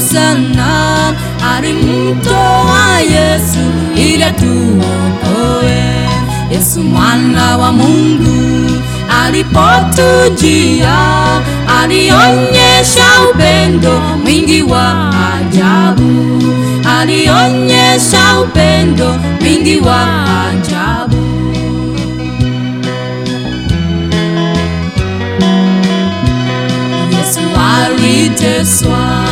Sana, alimtoa Yesu ili atuokoe. Yesu mwana wa Mungu alipotujia, alionyesha upendo mwingi wa ajabu, alionyesha upendo mwingi wa ajabu. Yesu aliteswa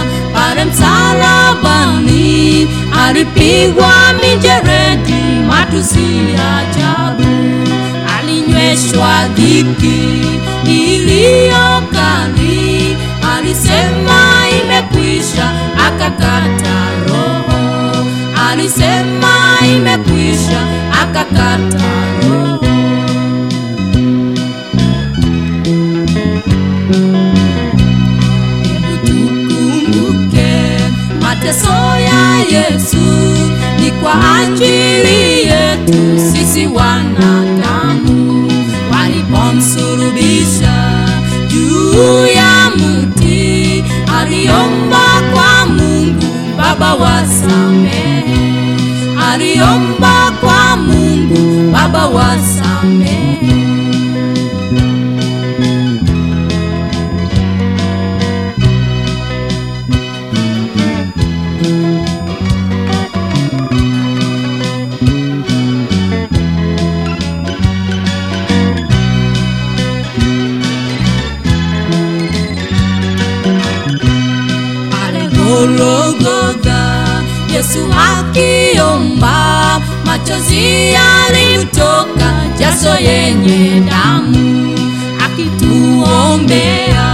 pale msalabani, alipigwa mijeredi, matusi ya ajabu, alinyweshwa dhiki iliyo kali, alisema imekwisha, akakata roho, alisema imekwisha, akakata roho. Yesu ni kwa ajili yetu sisi wanadamu, walipomsulubisha juu ya mti, aliomba kwa Mungu Baba wasamehe, aliomba kwa Mungu Baba wasamehe. Yesu akiomba, machozi yalimtoka, jaso yenye damu, akituombea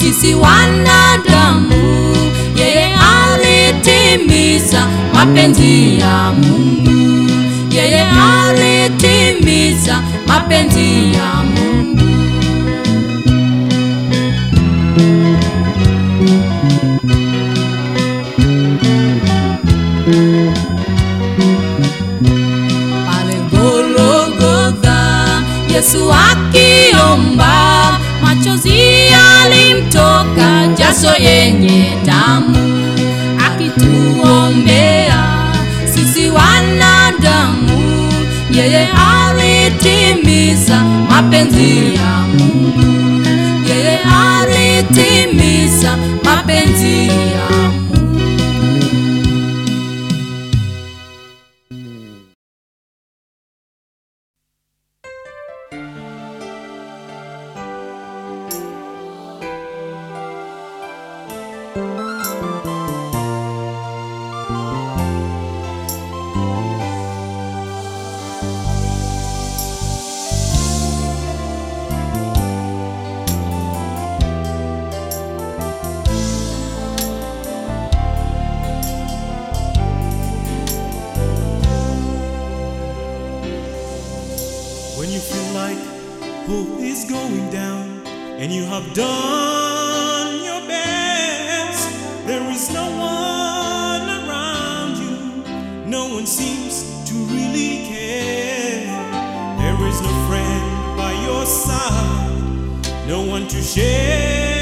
sisi wanadamu. Yeye alitimiza mapenzi ya Mungu, yeye alitimiza mapenzi ya Mungu. Yesu akiomba, machozi yalimtoka, jaso yenye damu, akituombea sisi wanadamu. Yeye alitimiza mapenzi ya Mungu, yeye alitimiza mapenzi ya there is no one around you, no one seems to really care. There is no friend by your side, no one to share